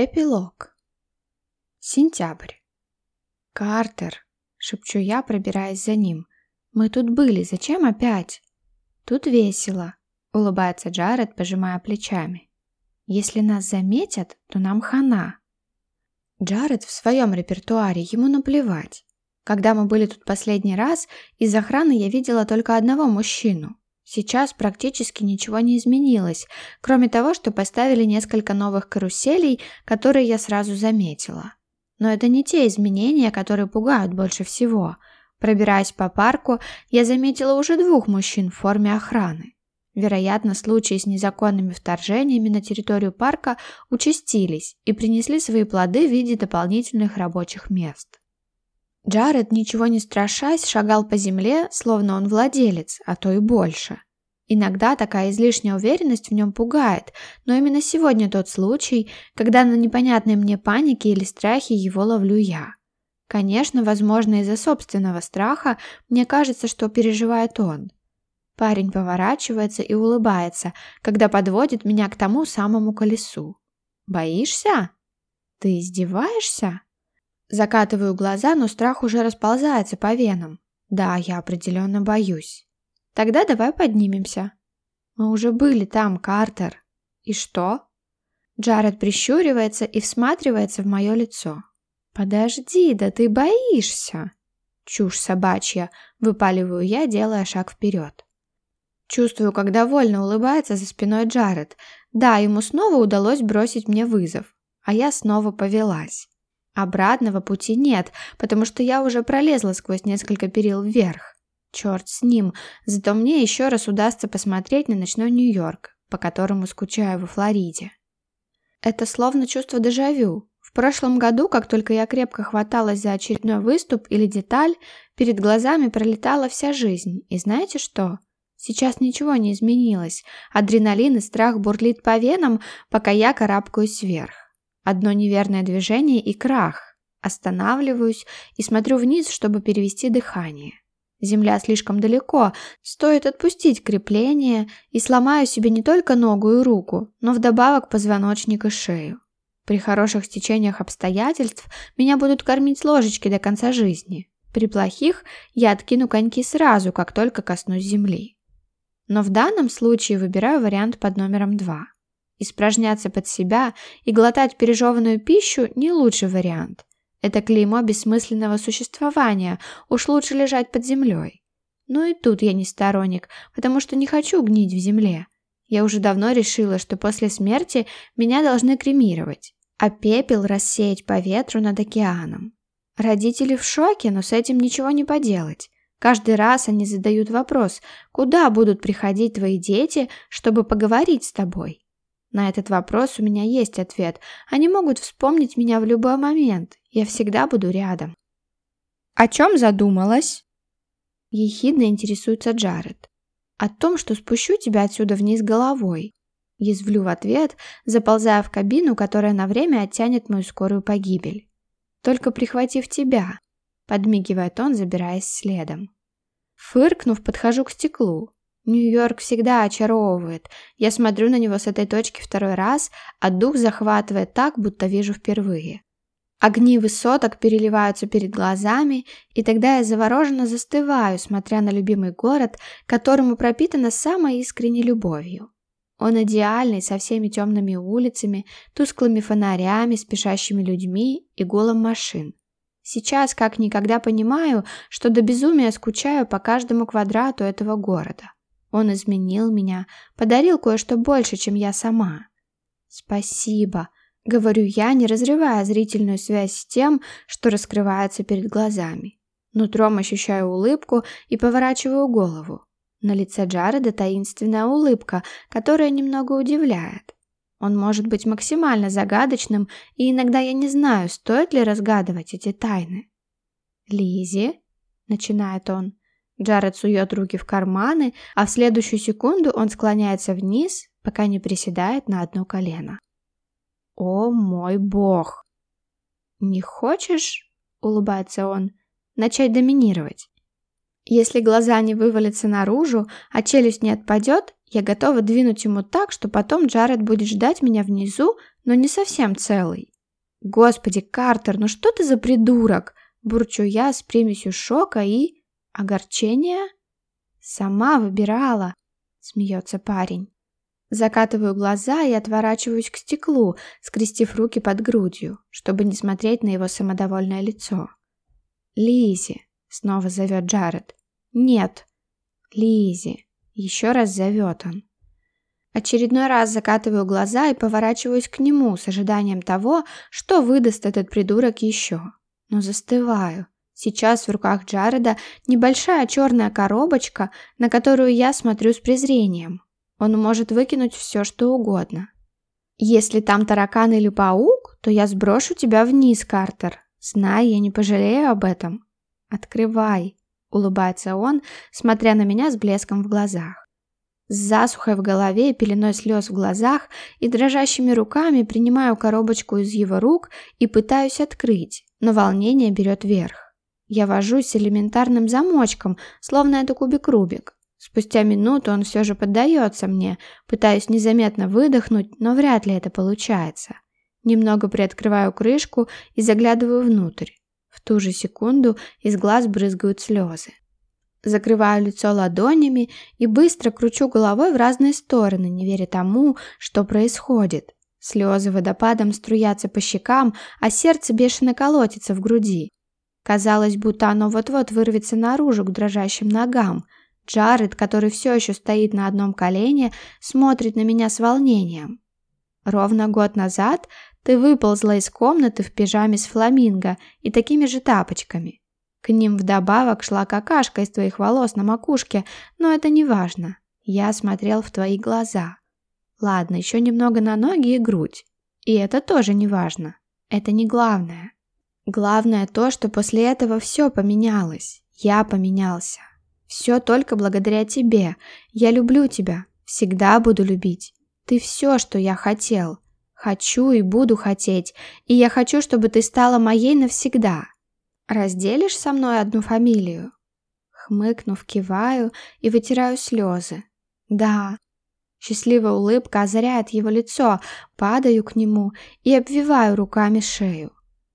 Эпилог. Сентябрь. «Картер», — шепчу я, пробираясь за ним. «Мы тут были, зачем опять?» «Тут весело», — улыбается Джаред, пожимая плечами. «Если нас заметят, то нам хана». Джаред в своем репертуаре, ему наплевать. Когда мы были тут последний раз, из охраны я видела только одного мужчину. Сейчас практически ничего не изменилось, кроме того, что поставили несколько новых каруселей, которые я сразу заметила. Но это не те изменения, которые пугают больше всего. Пробираясь по парку, я заметила уже двух мужчин в форме охраны. Вероятно, случаи с незаконными вторжениями на территорию парка участились и принесли свои плоды в виде дополнительных рабочих мест. Джаред, ничего не страшась, шагал по земле, словно он владелец, а то и больше. Иногда такая излишняя уверенность в нем пугает, но именно сегодня тот случай, когда на непонятной мне панике или страхе его ловлю я. Конечно, возможно, из-за собственного страха мне кажется, что переживает он. Парень поворачивается и улыбается, когда подводит меня к тому самому колесу. «Боишься? Ты издеваешься?» Закатываю глаза, но страх уже расползается по венам. Да, я определенно боюсь. Тогда давай поднимемся. Мы уже были там, Картер. И что? Джаред прищуривается и всматривается в мое лицо. Подожди, да ты боишься. Чушь собачья, выпаливаю я, делая шаг вперед. Чувствую, как довольно улыбается за спиной Джаред. Да, ему снова удалось бросить мне вызов, а я снова повелась. Обратного пути нет, потому что я уже пролезла сквозь несколько перил вверх. Черт с ним, зато мне еще раз удастся посмотреть на ночной Нью-Йорк, по которому скучаю во Флориде. Это словно чувство дежавю. В прошлом году, как только я крепко хваталась за очередной выступ или деталь, перед глазами пролетала вся жизнь. И знаете что? Сейчас ничего не изменилось. Адреналин и страх бурлит по венам, пока я карабкаюсь вверх. Одно неверное движение и крах. Останавливаюсь и смотрю вниз, чтобы перевести дыхание. Земля слишком далеко, стоит отпустить крепление и сломаю себе не только ногу и руку, но вдобавок позвоночник и шею. При хороших стечениях обстоятельств меня будут кормить ложечки до конца жизни. При плохих я откину коньки сразу, как только коснусь земли. Но в данном случае выбираю вариант под номером два. Испражняться под себя и глотать пережеванную пищу – не лучший вариант. Это клеймо бессмысленного существования, уж лучше лежать под землей. Ну и тут я не сторонник, потому что не хочу гнить в земле. Я уже давно решила, что после смерти меня должны кремировать, а пепел рассеять по ветру над океаном. Родители в шоке, но с этим ничего не поделать. Каждый раз они задают вопрос, куда будут приходить твои дети, чтобы поговорить с тобой. На этот вопрос у меня есть ответ. Они могут вспомнить меня в любой момент. Я всегда буду рядом. О чем задумалась? Ехидно интересуется Джаред. О том, что спущу тебя отсюда вниз головой. Язвлю в ответ, заползая в кабину, которая на время оттянет мою скорую погибель. Только прихватив тебя, подмигивает он, забираясь следом. Фыркнув, подхожу к стеклу. Нью-Йорк всегда очаровывает. Я смотрю на него с этой точки второй раз, а дух захватывает так, будто вижу впервые. Огни высоток переливаются перед глазами, и тогда я завороженно застываю, смотря на любимый город, которому пропитана самой искренней любовью. Он идеальный, со всеми темными улицами, тусклыми фонарями, спешащими людьми и гулом машин. Сейчас как никогда понимаю, что до безумия скучаю по каждому квадрату этого города. Он изменил меня, подарил кое-что больше, чем я сама. Спасибо, говорю я, не разрывая зрительную связь с тем, что раскрывается перед глазами. Нутром ощущаю улыбку и поворачиваю голову. На лице Джареда таинственная улыбка, которая немного удивляет. Он может быть максимально загадочным, и иногда я не знаю, стоит ли разгадывать эти тайны. Лизи, начинает он, Джаред сует руки в карманы, а в следующую секунду он склоняется вниз, пока не приседает на одно колено. «О мой бог!» «Не хочешь?» — улыбается он. «Начать доминировать?» Если глаза не вывалятся наружу, а челюсть не отпадет, я готова двинуть ему так, что потом Джаред будет ждать меня внизу, но не совсем целый. Господи, Картер, ну что ты за придурок? Бурчу я с примесью шока и... огорчения? Сама выбирала, смеется парень. Закатываю глаза и отворачиваюсь к стеклу, скрестив руки под грудью, чтобы не смотреть на его самодовольное лицо. Лизи, снова зовет Джаред. Нет, Лизи, еще раз зовет он. Очередной раз закатываю глаза и поворачиваюсь к нему с ожиданием того, что выдаст этот придурок еще. Но застываю. Сейчас в руках Джареда небольшая черная коробочка, на которую я смотрю с презрением. Он может выкинуть все, что угодно. Если там таракан или паук, то я сброшу тебя вниз, Картер. Знай, я не пожалею об этом. Открывай, улыбается он, смотря на меня с блеском в глазах. С засухой в голове, пеленой слез в глазах и дрожащими руками принимаю коробочку из его рук и пытаюсь открыть, но волнение берет верх. Я вожусь с элементарным замочком, словно это кубик-рубик. Спустя минуту он все же поддается мне, пытаюсь незаметно выдохнуть, но вряд ли это получается. Немного приоткрываю крышку и заглядываю внутрь. В ту же секунду из глаз брызгают слезы. Закрываю лицо ладонями и быстро кручу головой в разные стороны, не веря тому, что происходит. Слезы водопадом струятся по щекам, а сердце бешено колотится в груди. Казалось, будто оно вот-вот вырвется наружу к дрожащим ногам. Джаред, который все еще стоит на одном колене, смотрит на меня с волнением. Ровно год назад ты выползла из комнаты в пижаме с фламинго и такими же тапочками. К ним вдобавок шла какашка из твоих волос на макушке, но это не важно. Я смотрел в твои глаза. Ладно, еще немного на ноги и грудь. И это тоже не важно. Это не главное. Главное то, что после этого все поменялось. Я поменялся. Все только благодаря тебе. Я люблю тебя. Всегда буду любить. Ты все, что я хотел. Хочу и буду хотеть. И я хочу, чтобы ты стала моей навсегда. «Разделишь со мной одну фамилию?» Хмыкнув, киваю и вытираю слезы. «Да». Счастливая улыбка озаряет его лицо, падаю к нему и обвиваю руками шею.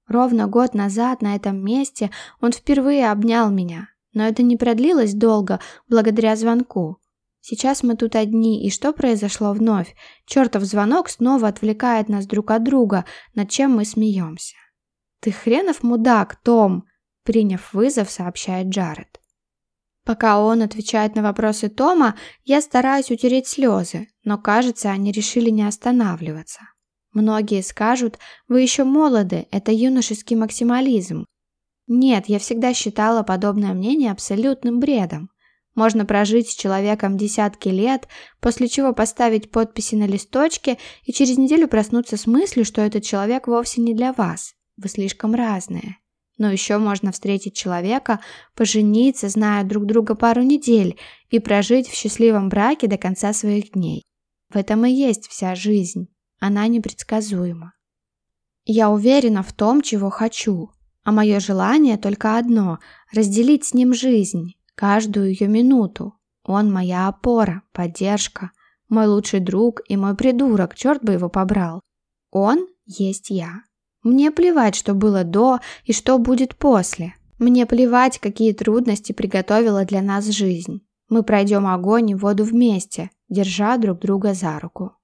Ровно год назад на этом месте он впервые обнял меня, но это не продлилось долго благодаря звонку. Сейчас мы тут одни, и что произошло вновь? Чертов звонок снова отвлекает нас друг от друга, над чем мы смеемся. «Ты хренов мудак, Том!» Приняв вызов, сообщает Джаред. Пока он отвечает на вопросы Тома, я стараюсь утереть слезы, но кажется, они решили не останавливаться. Многие скажут, вы еще молоды, это юношеский максимализм. Нет, я всегда считала подобное мнение абсолютным бредом. Можно прожить с человеком десятки лет, после чего поставить подписи на листочке и через неделю проснуться с мыслью, что этот человек вовсе не для вас. Вы слишком разные. Но еще можно встретить человека, пожениться, зная друг друга пару недель, и прожить в счастливом браке до конца своих дней. В этом и есть вся жизнь. Она непредсказуема. Я уверена в том, чего хочу. А мое желание только одно – разделить с ним жизнь, каждую ее минуту. Он моя опора, поддержка, мой лучший друг и мой придурок, черт бы его побрал. Он есть я. Мне плевать, что было до и что будет после. Мне плевать, какие трудности приготовила для нас жизнь. Мы пройдем огонь и воду вместе, держа друг друга за руку.